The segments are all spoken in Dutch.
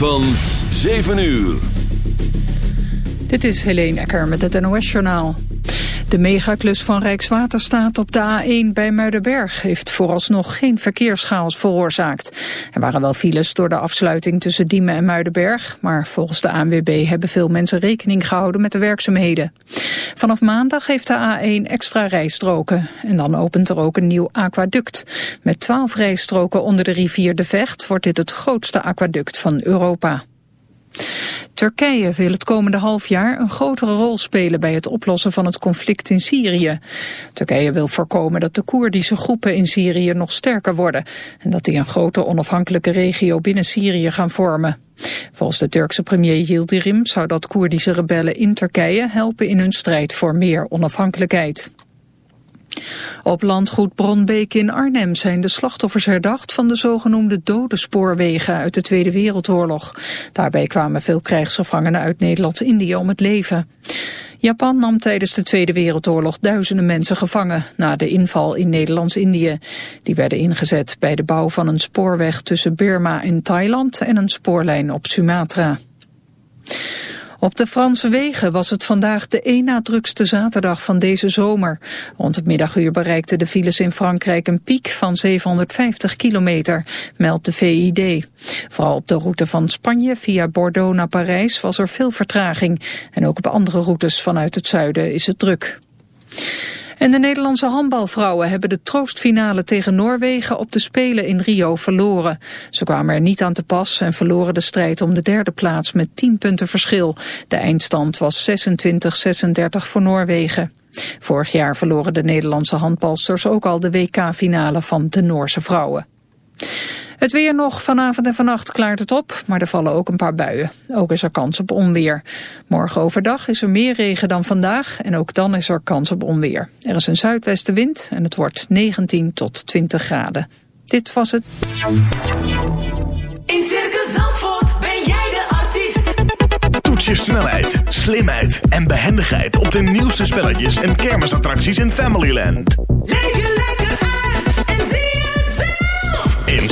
Van 7 uur. Dit is Helene Ecker met het NOS-journaal. De megaklus van Rijkswaterstaat op de A1 bij Muidenberg heeft vooralsnog geen verkeerschaos veroorzaakt. Er waren wel files door de afsluiting tussen Diemen en Muidenberg, maar volgens de ANWB hebben veel mensen rekening gehouden met de werkzaamheden. Vanaf maandag heeft de A1 extra rijstroken en dan opent er ook een nieuw aquaduct. Met 12 rijstroken onder de rivier De Vecht wordt dit het grootste aquaduct van Europa. Turkije wil het komende half jaar een grotere rol spelen bij het oplossen van het conflict in Syrië. Turkije wil voorkomen dat de Koerdische groepen in Syrië nog sterker worden en dat die een grote onafhankelijke regio binnen Syrië gaan vormen. Volgens de Turkse premier Yildirim zou dat Koerdische rebellen in Turkije helpen in hun strijd voor meer onafhankelijkheid. Op landgoed Bronbeek in Arnhem zijn de slachtoffers herdacht van de zogenoemde dode spoorwegen uit de Tweede Wereldoorlog. Daarbij kwamen veel krijgsgevangenen uit Nederlands-Indië om het leven. Japan nam tijdens de Tweede Wereldoorlog duizenden mensen gevangen na de inval in Nederlands-Indië. Die werden ingezet bij de bouw van een spoorweg tussen Burma en Thailand en een spoorlijn op Sumatra. Op de Franse wegen was het vandaag de één na drukste zaterdag van deze zomer. Rond het middaguur bereikten de files in Frankrijk een piek van 750 kilometer, meldt de VID. Vooral op de route van Spanje via Bordeaux naar Parijs was er veel vertraging. En ook op andere routes vanuit het zuiden is het druk. En de Nederlandse handbalvrouwen hebben de troostfinale tegen Noorwegen op de Spelen in Rio verloren. Ze kwamen er niet aan te pas en verloren de strijd om de derde plaats met 10 punten verschil. De eindstand was 26-36 voor Noorwegen. Vorig jaar verloren de Nederlandse handbalsters ook al de WK-finale van de Noorse vrouwen. Het weer nog. Vanavond en vannacht klaart het op, maar er vallen ook een paar buien. Ook is er kans op onweer. Morgen overdag is er meer regen dan vandaag en ook dan is er kans op onweer. Er is een zuidwestenwind en het wordt 19 tot 20 graden. Dit was het. In Circus Zandvoort ben jij de artiest. Toets je snelheid, slimheid en behendigheid op de nieuwste spelletjes en kermisattracties in Familyland. Leef je lekker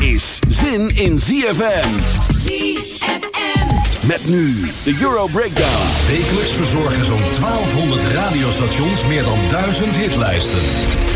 is zin in ZFM. ZFM. Met nu de Euro Breakdown. Wekelijks verzorgen zo'n 1200 radiostations meer dan 1000 hitlijsten.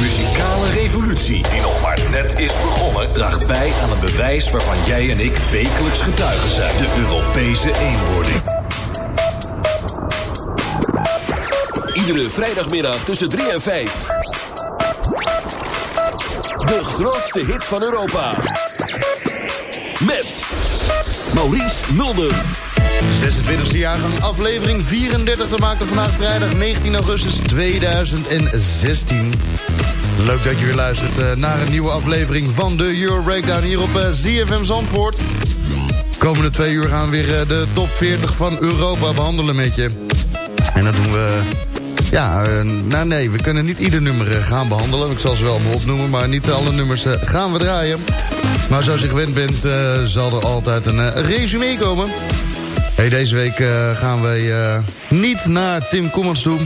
De muzikale revolutie, die nog maar net is begonnen, draagt bij aan een bewijs waarvan jij en ik wekelijks getuigen zijn: de Europese eenwording. Iedere vrijdagmiddag tussen 3 en 5. De grootste hit van Europa. Met Maurice Mulder. 26e jaargang, aflevering 34 te maken vandaag vrijdag 19 augustus 2016. Leuk dat je weer luistert eh, naar een nieuwe aflevering van de Euro Breakdown hier op eh, ZFM Zandvoort. Komende twee uur gaan we weer eh, de top 40 van Europa behandelen met je. En dat doen we... Ja, nou nee, we kunnen niet ieder nummer gaan behandelen. Ik zal ze wel opnoemen, maar niet alle nummers gaan we draaien. Maar zoals je gewend bent, zal er altijd een resume komen. Hey, deze week gaan wij niet naar Tim Kommers toe.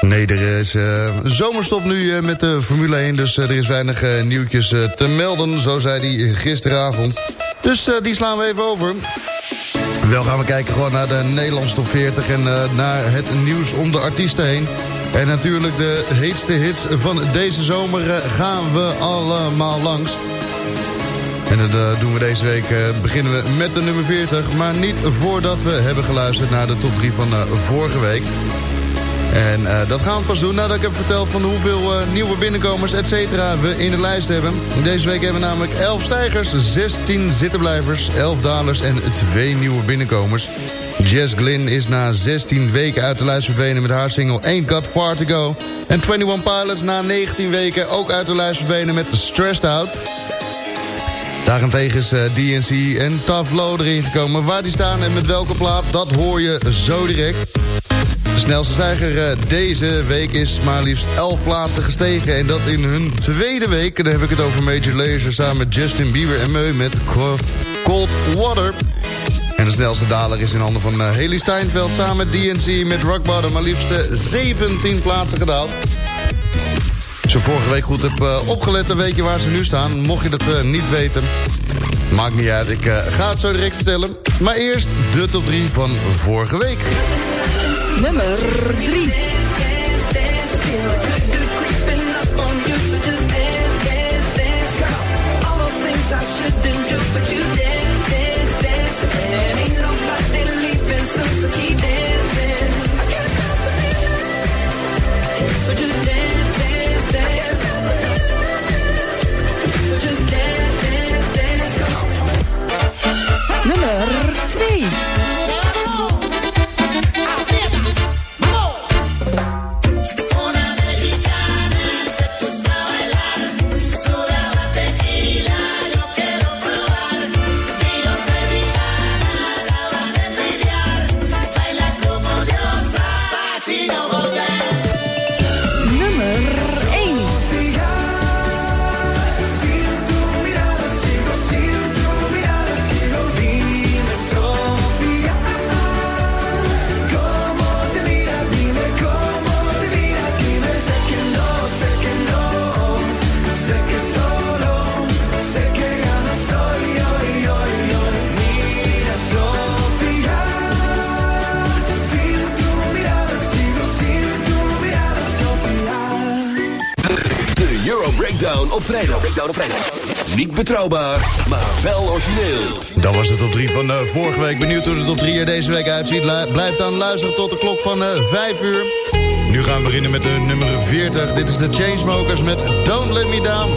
Nee, er is eh, zomerstop nu eh, met de Formule 1, dus eh, er is weinig nieuwtjes te melden, zo zei hij gisteravond. Dus die slaan we even over. Wel gaan we kijken gewoon naar de Nederlandse top 40 en naar het nieuws om de artiesten heen. En natuurlijk de heetste hits van deze zomer gaan we allemaal langs. En dat doen we deze week. beginnen we met de nummer 40. Maar niet voordat we hebben geluisterd naar de top 3 van vorige week. En eh, dat gaan we pas doen nadat ik heb verteld van hoeveel eh, nieuwe binnenkomers, et cetera, we in de lijst hebben. Deze week hebben we namelijk 11 stijgers, 16 zittenblijvers, 11 dalers en 2 nieuwe binnenkomers. Jess Glynn is na 16 weken uit de lijst verdwenen met haar single Ain't Got Far To Go. En 21 Pilots na 19 weken ook uit de lijst verdwenen met Stressed Out. Daarentegen is eh, DNC en Tough Low erin gekomen. Waar die staan en met welke plaat, dat hoor je zo direct. Snelste stijger eh, deze week is maar liefst 11 plaatsen gestegen. En dat in hun tweede week. En dan heb ik het over Major Lazer samen met Justin Bieber en Meu met Co- Cold Water. En de snelste daler is in handen van eh, Haley Steinfeld samen met DNC met Rock Bottom. Maar liefst eh, 17 plaatsen gedaald. Als je vorige week goed hebt eh, opgelet, dan weet je waar ze nu staan. Mocht je dat eh, niet weten, maakt niet uit. Ik eh, ga het zo direct vertellen. Maar eerst de top 3 van vorige week. Nummer 3. So just dance, dance, Nummer 2. Betrouwbaar, maar wel origineel. Dat was de top 3 van uh, vorige week. Benieuwd hoe de top 3 er deze week uitziet. Lu- Blijf dan luisteren tot de klok van uh, 5 uur. Nu gaan we beginnen met de nummer 40. Dit is de Chainsmokers met Don't Let Me Down.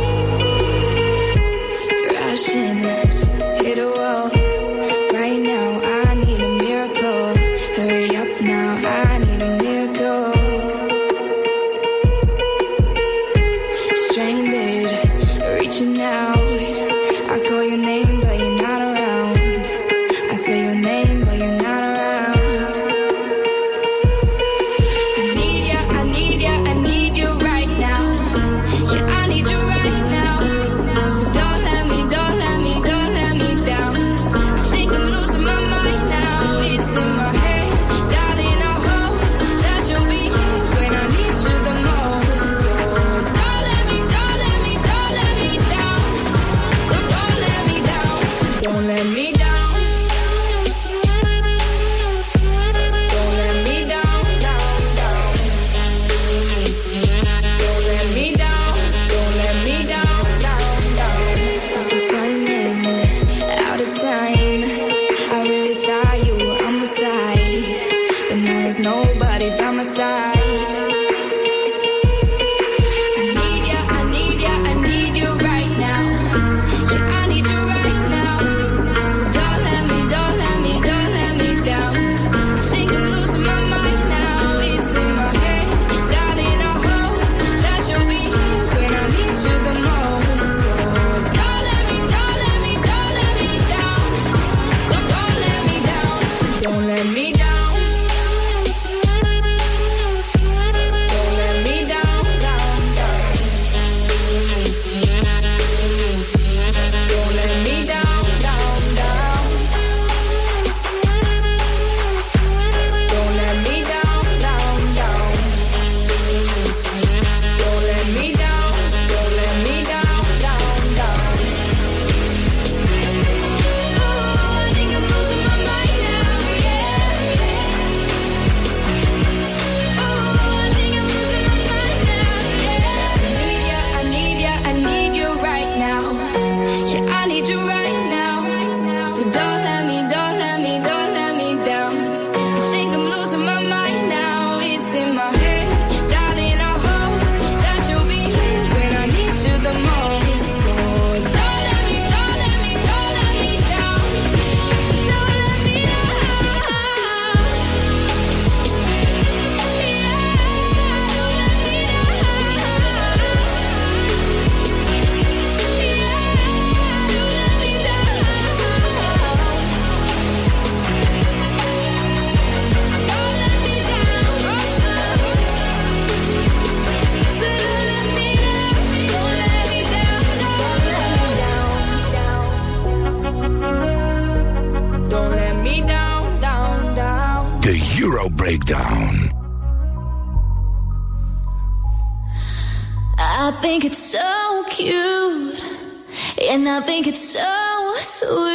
So sweet.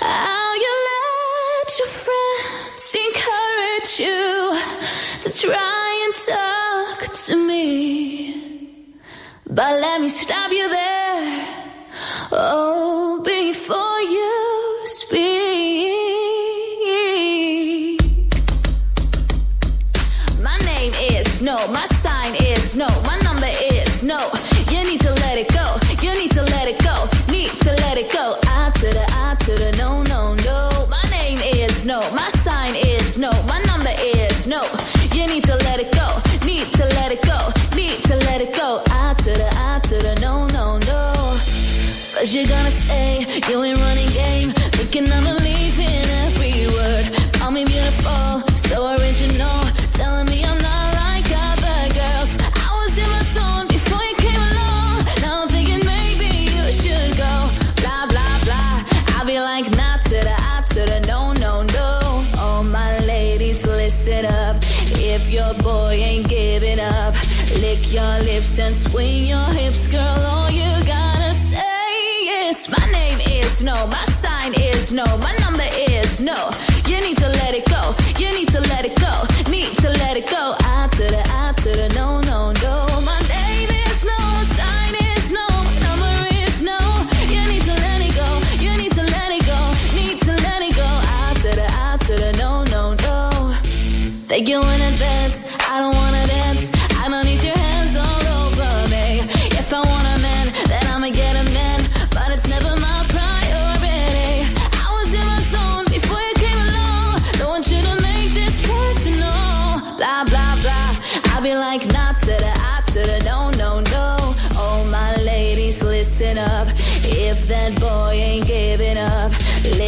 How you let your friends encourage you to try and talk to me. But let me stop you there. Oh, before you Gonna say you ain't running game, thinking I'm believing every word. Call me beautiful, so original, telling me I'm not like other girls. I was in my zone before you came along. Now I'm thinking maybe you should go. Blah blah blah. I'll be like not to the I to the no no no. All my ladies, listen up. If your boy ain't giving up, lick your lips and swing your hips, girl. All you gotta no, my sign is no, my number is no. You need to let it go, you need to let it go,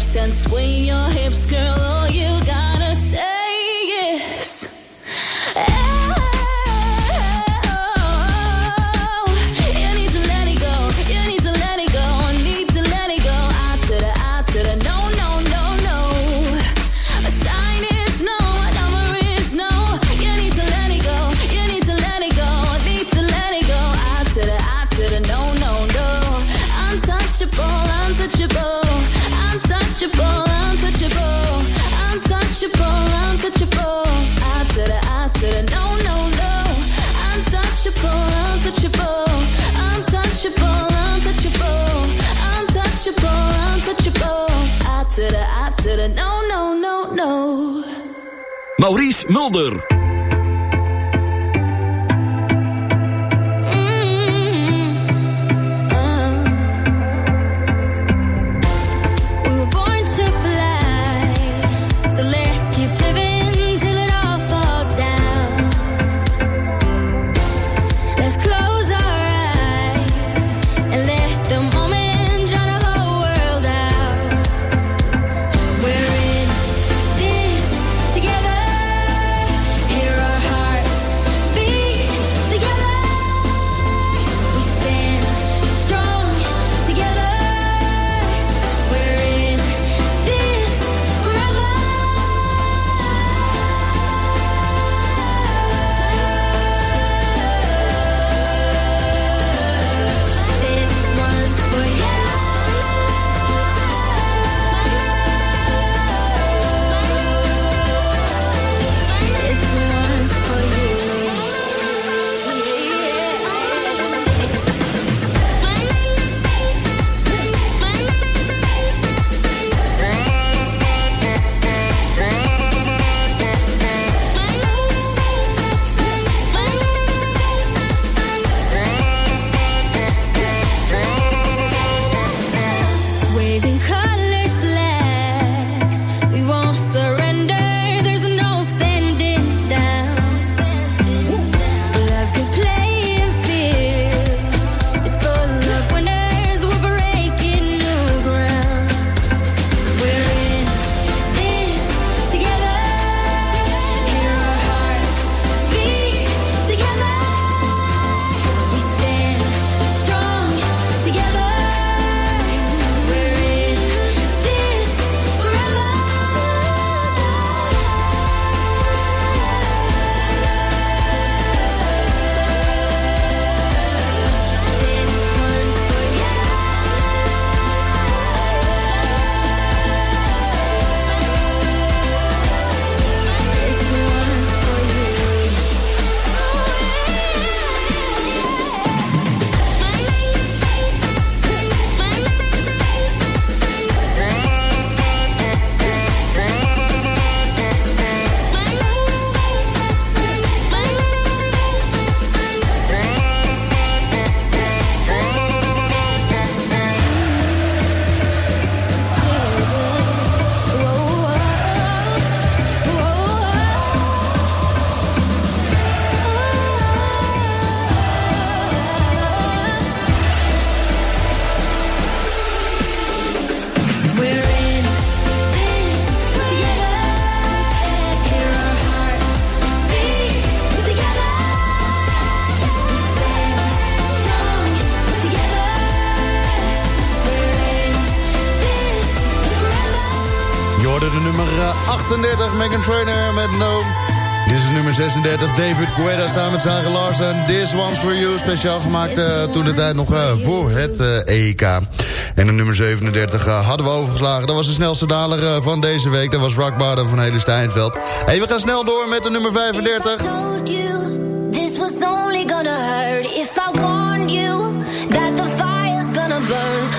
lips and swing your hips, girl. no, no, no, no. Maurice Mulder. Dit is nummer 36, David Guetta samen met Zagen Larsen. This One's For You, speciaal gemaakt eh, toen de tijd nog eh, voor het eh, EK. En de nummer 37 hadden we overgeslagen. Dat was de snelste daler van deze week. Dat was Rock van Hele Steinveld. Hey, we gaan snel door met de nummer 35.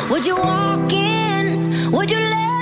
Would you walk in? Would you let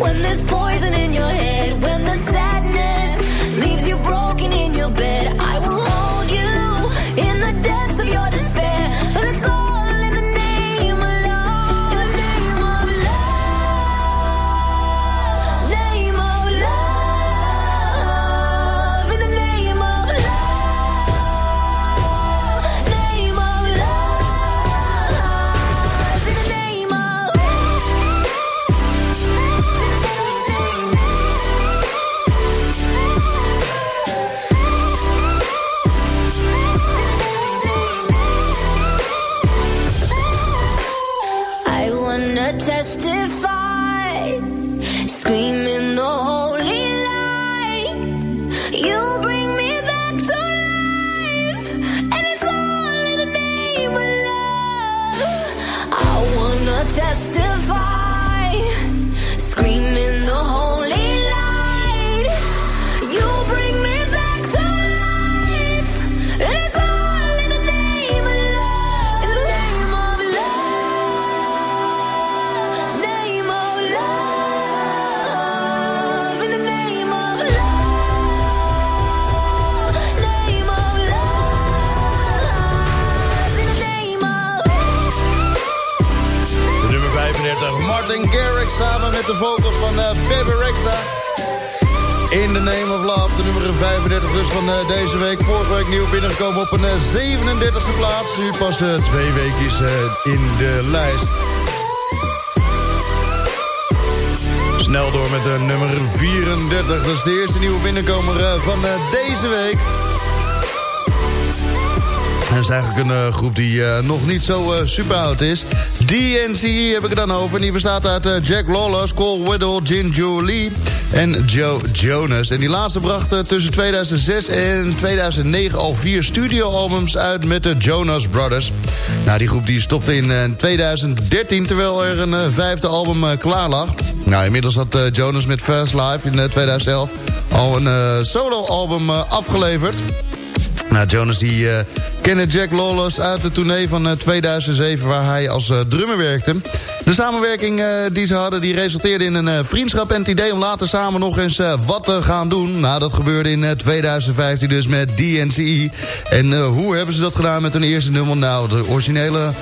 when there's poison in your head. Well, Name of Love, de nummer 35 dus van uh, deze week. Vorige week nieuw binnengekomen op een uh, 37e plaats. Nu pas uh, twee weekjes in de lijst. Snel door met de nummer 34. Dat is de eerste nieuwe binnenkomer van deze week. Dat is eigenlijk een groep die nog niet zo super oud is. DNC heb ik het dan over. En die bestaat uit Jack Lawless, Cole Whittle, Jin Jolie en Joe Jonas. En die laatste bracht tussen 2006 en 2009 al vier studioalbums uit met de Jonas Brothers. Nou, die groep die stopte in 2013 terwijl er een vijfde album klaar lag. Nou, inmiddels had Jonas met First Life in 2011 al een solo-album afgeleverd. Nou, Jonas die uh, kende Jack Lawless uit de tournee van uh, 2007... waar hij als uh, drummer werkte. De samenwerking die ze hadden die resulteerde in een vriendschap... en het idee om later samen nog eens wat te gaan doen. Nou, dat gebeurde in 2015 dus met DNCE. En hoe hebben ze dat gedaan met hun eerste nummer? Nou, de originele,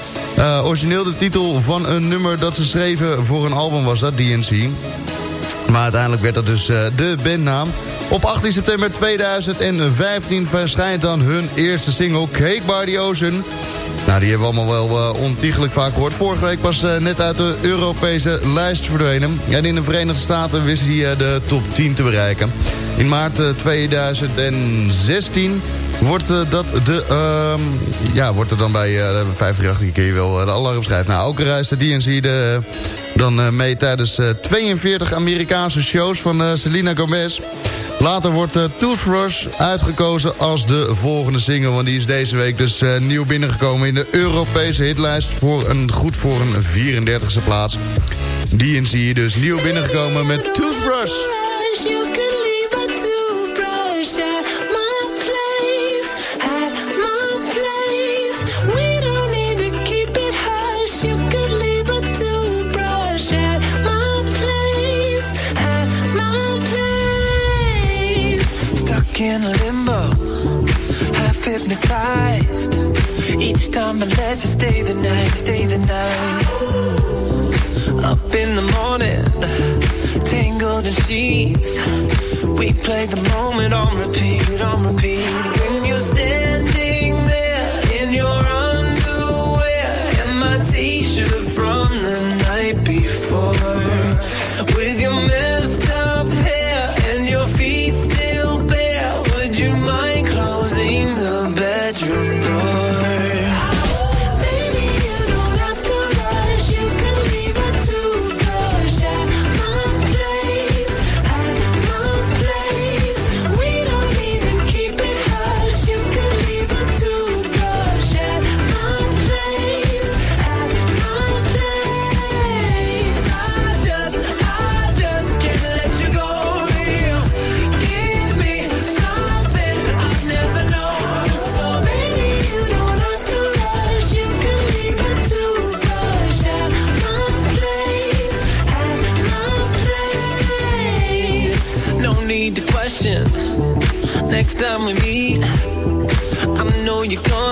origineel titel van een nummer dat ze schreven voor een album was dat, DNCE. Maar uiteindelijk werd dat dus de bandnaam... Op 18 september 2015 verschijnt dan hun eerste single Cake by the Ocean. Nou, die hebben we allemaal wel uh, ontiegelijk vaak gehoord. Vorige week pas uh, net uit de Europese lijst verdwenen. En in de Verenigde Staten wist hij uh, de top 10 te bereiken. In maart 2016 wordt dat de... Uh, ja, wordt er dan bij uh, 538 keer wel de alarm schrijft. Nou, ook reist de DNC de, dan mee tijdens 42 Amerikaanse shows van Selena Gomez... Later wordt uh, Toothbrush uitgekozen als de volgende single. Want die is deze week dus uh, nieuw binnengekomen in de Europese hitlijst. Voor een, goed voor een 34e plaats. Die zie je dus nieuw binnengekomen met Toothbrush. Hypnotized. Each time I let you stay the night, stay the night. Up in the morning, tangled in sheets. We play the moment on repeat, on repeat. When you're standing there in your underwear and my t-shirt from the night before, with your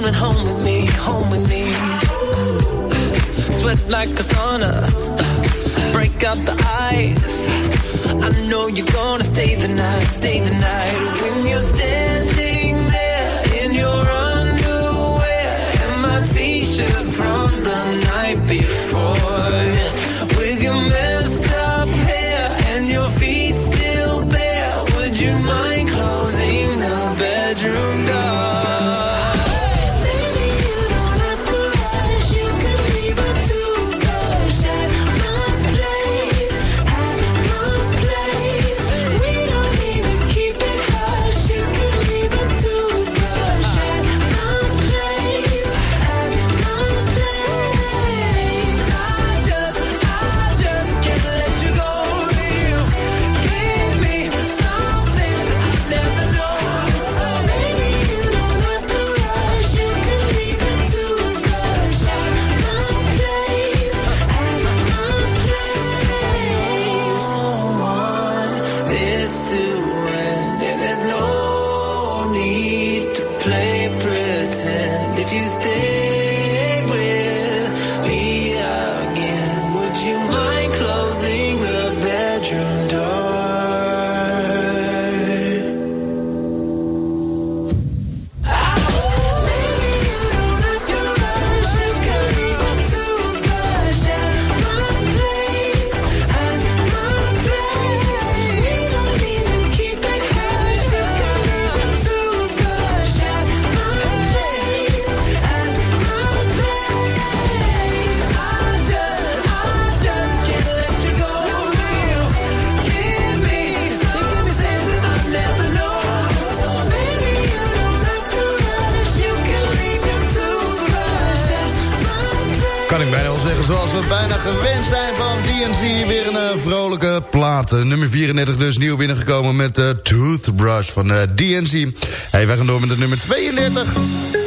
coming home with me, home with me. Sweat like a sauna, break out the ice. I know you're gonna stay the night, stay the night. Kan ik bijna wel zeggen, zoals we bijna gewend zijn van DNC. Weer een eh, vrolijke plaat. Eh, nummer 34 dus nieuw binnengekomen met uh, Toothbrush van DNC. Hey, wij gaan door met het nummer 32.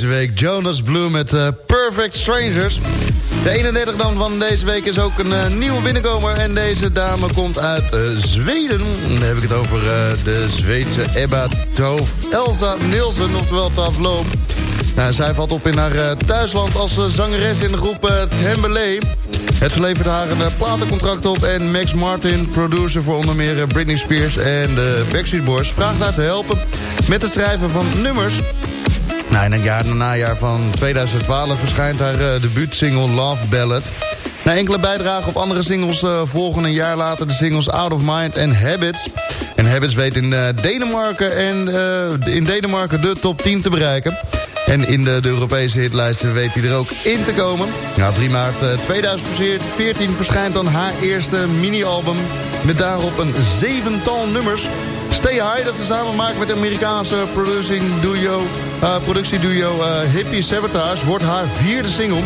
Deze week. Jonas Blue met eh, Perfect Strangers. De 31 dan van deze week is ook een eh, nieuwe binnenkomer. En deze dame komt uit eh, Zweden. Dan heb ik het over de Zweedse Ebba Toof Elsa Nielsen, oftewel Tavlo. Nou, zij valt op in haar thuisland als zangeres in de groep uh. Het levert haar een platencontract op en Max Martin, producer voor onder meer Britney Spears en de Backstreet Boys, vraagt haar te helpen met het schrijven van nummers. Nou, in het jaar, najaar van 2012 verschijnt haar uh, debuutsingle Love Ballad. Na enkele bijdragen op andere singles uh, volgen een jaar later de singles Out of Mind en Habits. En Habits weet in uh, Denemarken en in Denemarken de top 10 te bereiken. En in de, de Europese hitlijsten weet hij er ook in te komen. Nou, 3 maart 2014 verschijnt dan haar eerste mini-album... met daarop een zevental nummers. Stay High, dat ze samen maakt met de Amerikaanse duo, uh, productieduo uh, Hippie Sabotage... wordt haar vierde single...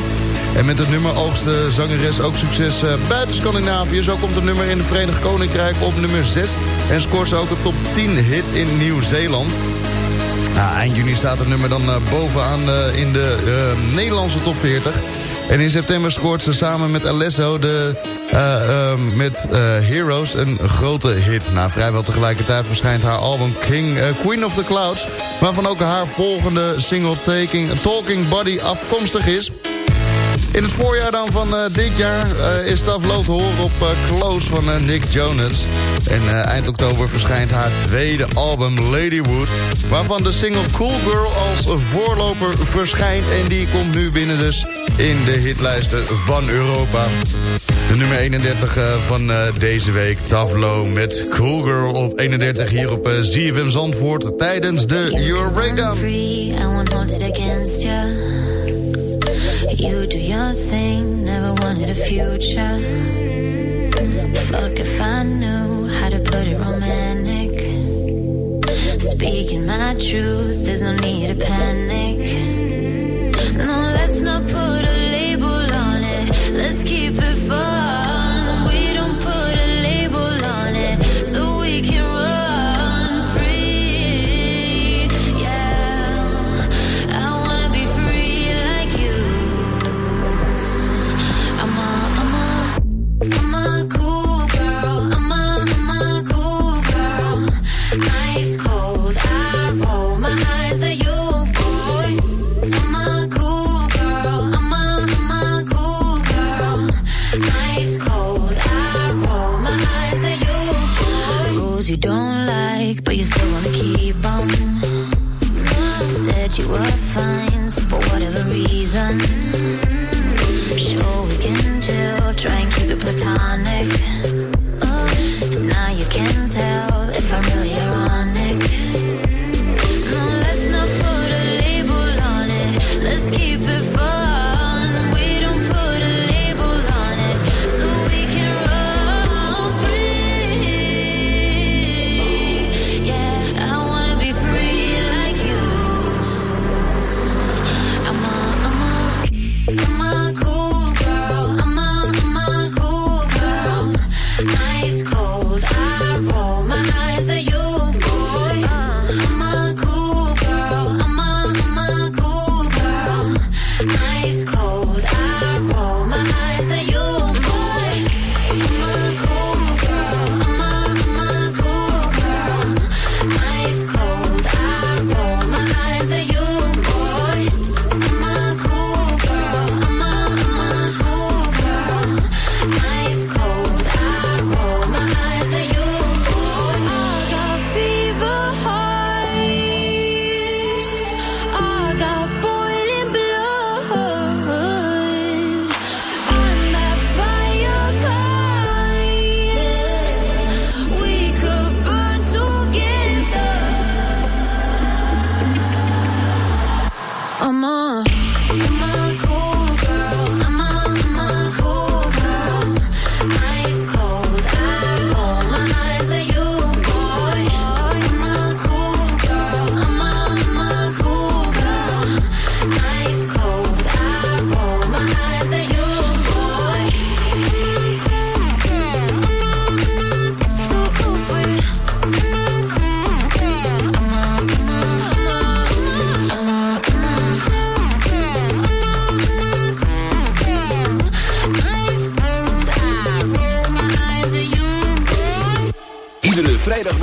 En met het nummer oogst de zangeres ook succes uh, buiten Scandinavië. Zo komt het nummer in het Verenigd Koninkrijk op nummer 6. En scoort ze ook een top 10 hit in Nieuw-Zeeland. Nou, eind juni staat het nummer dan bovenaan in de Nederlandse top 40. En in september scoort ze samen met Alesso de, uh, met Heroes een grote hit. Na vrijwel tegelijkertijd verschijnt haar album King, Queen of the Clouds... waarvan ook haar volgende single Taking, Talking Body afkomstig is... In het voorjaar dan van eh, dit jaar eh, is het te horen op eh, Close van Nick Jonas. En eind oktober verschijnt haar tweede album Ladywood... waarvan de single Cool Girl als voorloper verschijnt... en die komt nu binnen dus in de hitlijsten van Europa. De nummer 31 van deze week, Tavlo met Cool Girl op 31... hier op ZFM Zandvoort tijdens de Your Breakdown. you do your thing. Never wanted a future. Fuck if I knew how to put it romantic. Speaking my truth, there's no need to panic. No, let's not put a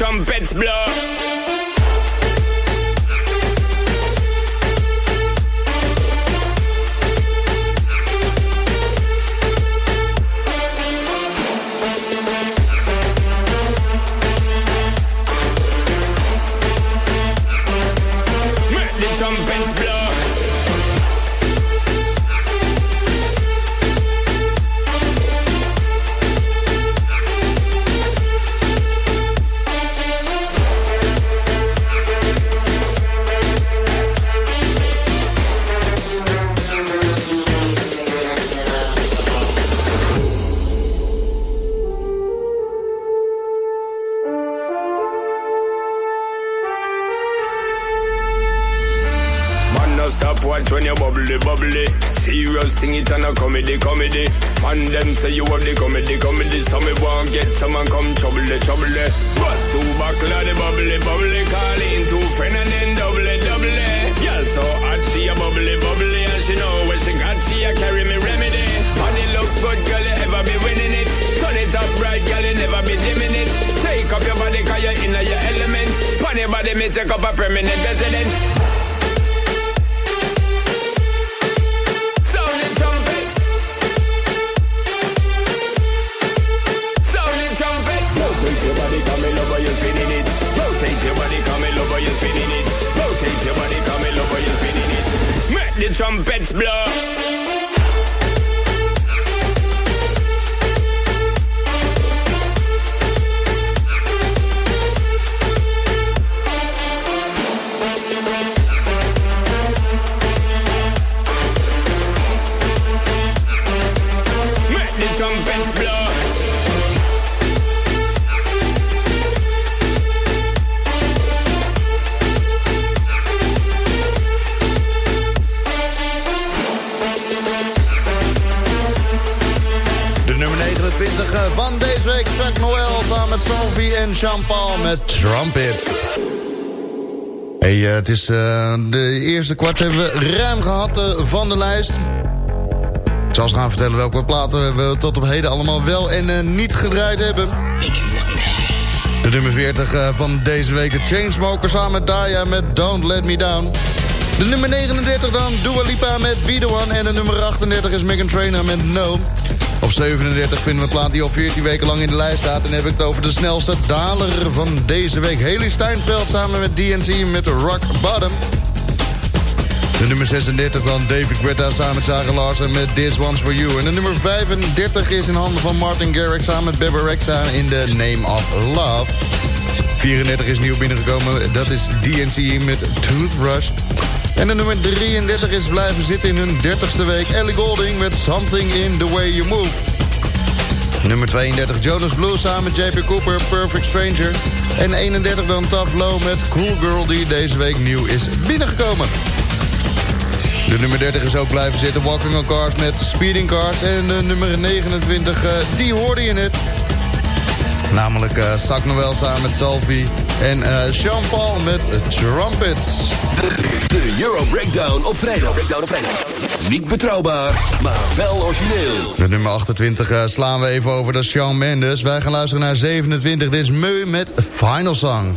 trumpets blow. Say you met Sophie en Jean-Paul met Trumpet. Hey, eh, het is eh, de eerste kwart hebben we ruim gehad eh, van de lijst. Ik zal eens gaan vertellen welke platen we tot op heden allemaal wel en niet gedraaid hebben. De nummer 40 eh, van deze week, de Chainsmokers samen met Daya met Don't Let Me Down. De nummer 39 dan, Dua Lipa met Be The One. En de nummer 38 is Megan Trainor met No. Op 37 vinden we een plaat die al 14 weken lang in de lijst staat. En heb ik het over de snelste daler van deze week. Haley Steinfeld samen met DNC met Rock Bottom. De nummer 36 dan David Guetta samen met Sarah Larsen met This One's For You. En de nummer 35 is in handen van Martin Garrix samen met Bebe Rexha in The Name of Love. 34 is nieuw binnengekomen, dat is DNC met Toothbrush. En de nummer 33 is blijven zitten in hun 30ste week. Ellie Golding met Something in the Way You Move. Nummer 32 Jonas Blue samen met JP Cooper, Perfect Stranger. En 31 dan Tough Low met Cool Girl die deze week nieuw is binnengekomen. De nummer 30 is ook blijven zitten. Walking on Cars met Speeding Cars. En de nummer 29, eh, die hoorde je net. Namelijk uh, Zak Noel samen met Salvi. En eh, Jean-Paul met Trumpets. De Euro Breakdown op vrijdag. Breakdown op vrijdag. Niet betrouwbaar, maar wel origineel. De nummer 28 eh, slaan we even over, is Shawn Mendes. Wij gaan luisteren naar 27. Dit is Meu met Final Song.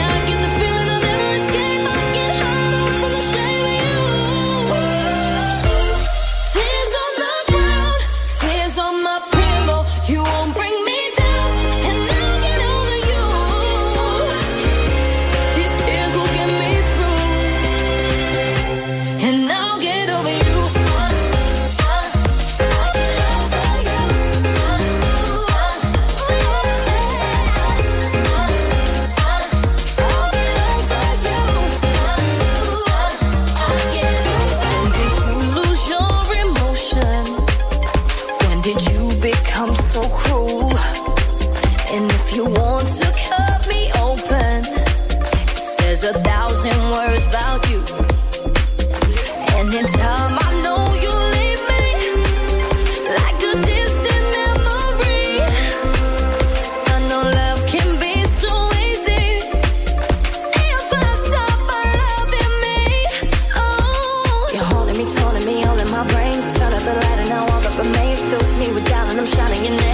shining in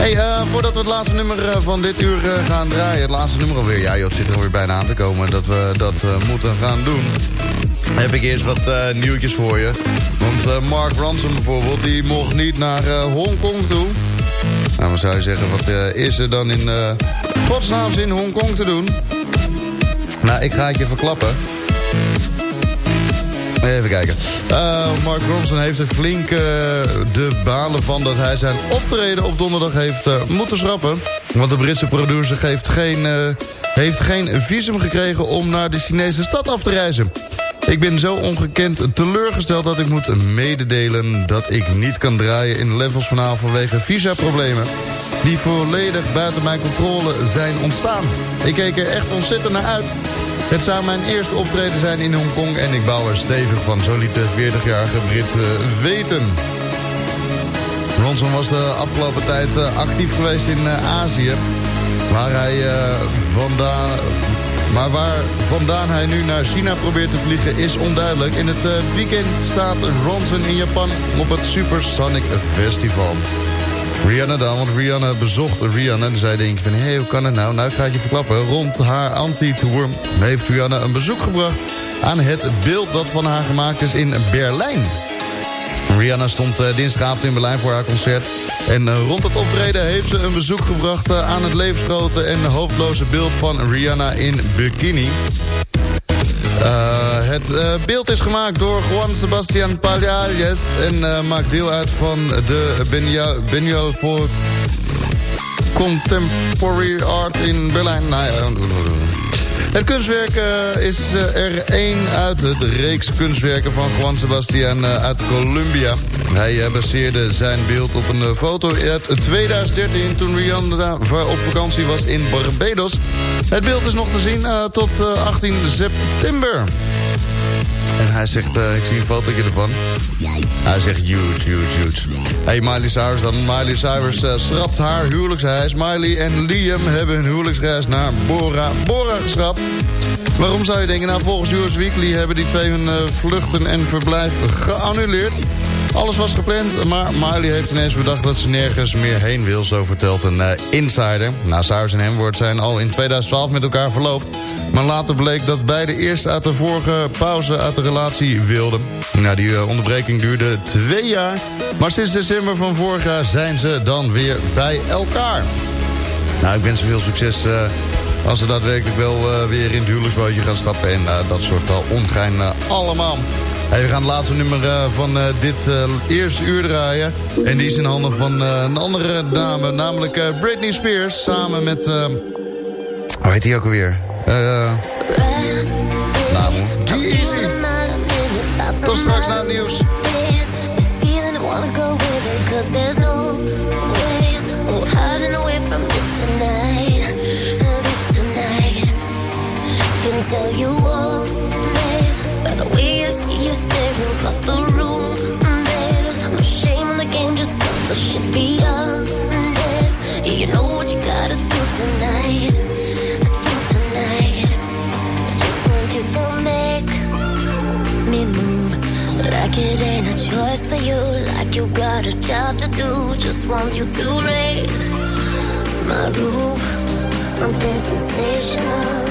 Hey, eh, voordat we het laatste nummer eh, van dit uur eh, gaan draaien... het laatste nummer alweer, ja joh, zit er alweer bijna aan te komen... dat we dat moeten gaan doen... heb ik eerst wat nieuwtjes voor je. Want Mark Ronson bijvoorbeeld, die mocht niet naar Hongkong toe... Nou, wat zou je zeggen, wat is er dan in godsnaams in Hongkong te doen? Nou, ik ga het je verklappen. Even kijken. Eh, Mark Ronson heeft er flink eh, de balen van dat hij zijn optreden op donderdag heeft eh, moeten schrappen. Want de Britse producer geeft geen, heeft geen visum gekregen om naar de Chinese stad af te reizen. Ik ben zo ongekend teleurgesteld dat ik moet mededelen dat ik niet kan draaien in Levels vanavond vanwege visaproblemen. Die volledig buiten mijn controle zijn ontstaan. Ik keek er echt ontzettend naar uit. Het zou mijn eerste optreden zijn in Hongkong en ik bouw er stevig van. Zo liet de 40-jarige Brit eh, weten. Ronson was de afgelopen tijd eh, actief geweest in eh, Azië. Waar hij vandaan... Maar waar vandaan hij nu naar China probeert te vliegen is onduidelijk. In het weekend staat Ronson in Japan op het Supersonic Festival. Rihanna dan, want Rihanna bezocht Rihanna. En zei denk van, hé, hey, hoe kan het nou? Nou, ik ga het je verklappen. Rond haar anti-tour heeft Rihanna een bezoek gebracht... aan het beeld dat van haar gemaakt is in Berlijn. Rihanna stond uh, dinsdagavond in Berlijn voor haar concert. En uh, rond het optreden heeft ze een bezoek gebracht uh, aan het levensgrote en hoofdloze beeld van Rihanna in bikini. Het beeld is gemaakt door Juan Sebastian Pallares en maakt deel uit van de Biennial voor Contemporary Art in Berlijn. Nou ja, Het kunstwerk eh, is eh, er één uit het reeks kunstwerken van Juan Sebastian eh, uit Colombia. Hij baseerde zijn beeld op een foto uit 2013 toen Rihanna op vakantie was in Barbados. Het beeld is nog te zien tot 18 september. En hij zegt, uh, ik zie een fotootje ervan. Hij zegt huge, huge, huge. Hey, Miley Cyrus dan. Miley Cyrus uh, schrapt haar huwelijksreis. Miley en Liam hebben hun huwelijksreis naar Bora Bora geschrapt. Waarom zou je denken? Nou, volgens US Weekly hebben die twee hun uh, vluchten en verblijf geannuleerd. Alles was gepland, maar Miley heeft ineens bedacht dat ze nergens meer heen wil. Zo vertelt een uh, insider. Nou, Cyrus en Hemwoord zijn al in 2012 met elkaar verloofd. Maar later bleek dat beide eerst uit de vorige pauze uit de relatie wilden. Nou, die uh, onderbreking duurde twee jaar. Maar sinds december van vorig jaar zijn ze dan weer bij elkaar. Nou, ik wens ze veel succes... Uh, als ze daadwerkelijk wel weer in het huwelijksbootje gaan stappen... en dat soort ongein allemaal. We gaan het laatste nummer uh, van uh, dit uh, eerste uur draaien. En die is in handen van een andere dame, namelijk Britney Spears. Samen met, hoe heet die ook alweer? naam, G-Eazy. Tot straks na het nieuws. No across the room. No shame in the game, just. Yeah, you know what you gotta do tonight, tonight. I just want you to make me move like it ain't a choice for you, like you got a job to do. Just want you to raise my roof, something sensational.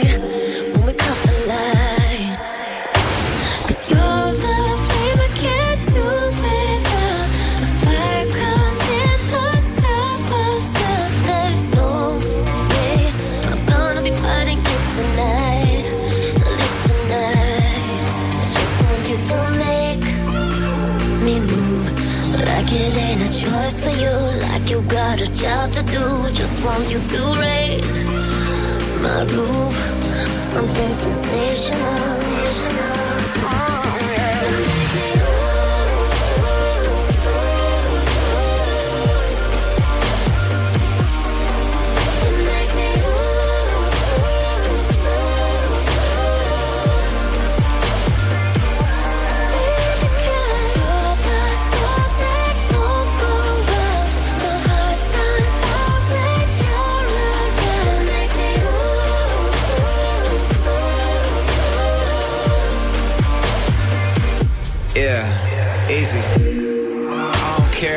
Job to do just want you to raise my roof. Something sensational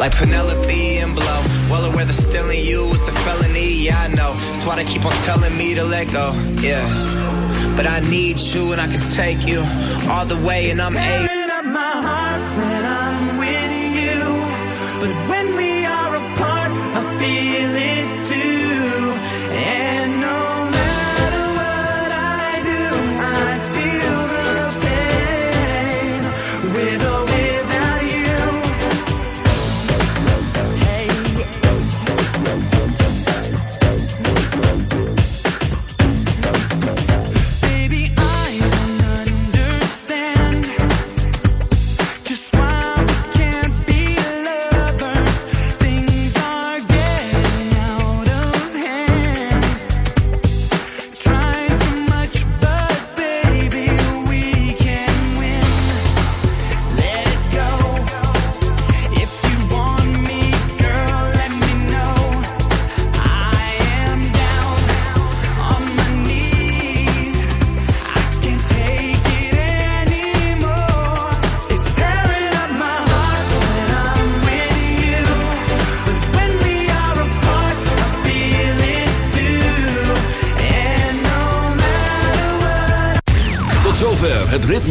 Like Penelope and Blow. Well aware that stealing you is a felony, yeah, I know. That's why they keep on telling me to let go, yeah. But I need you and I can take you all the way and I'm able. Tearing up my heart when I'm with you. But when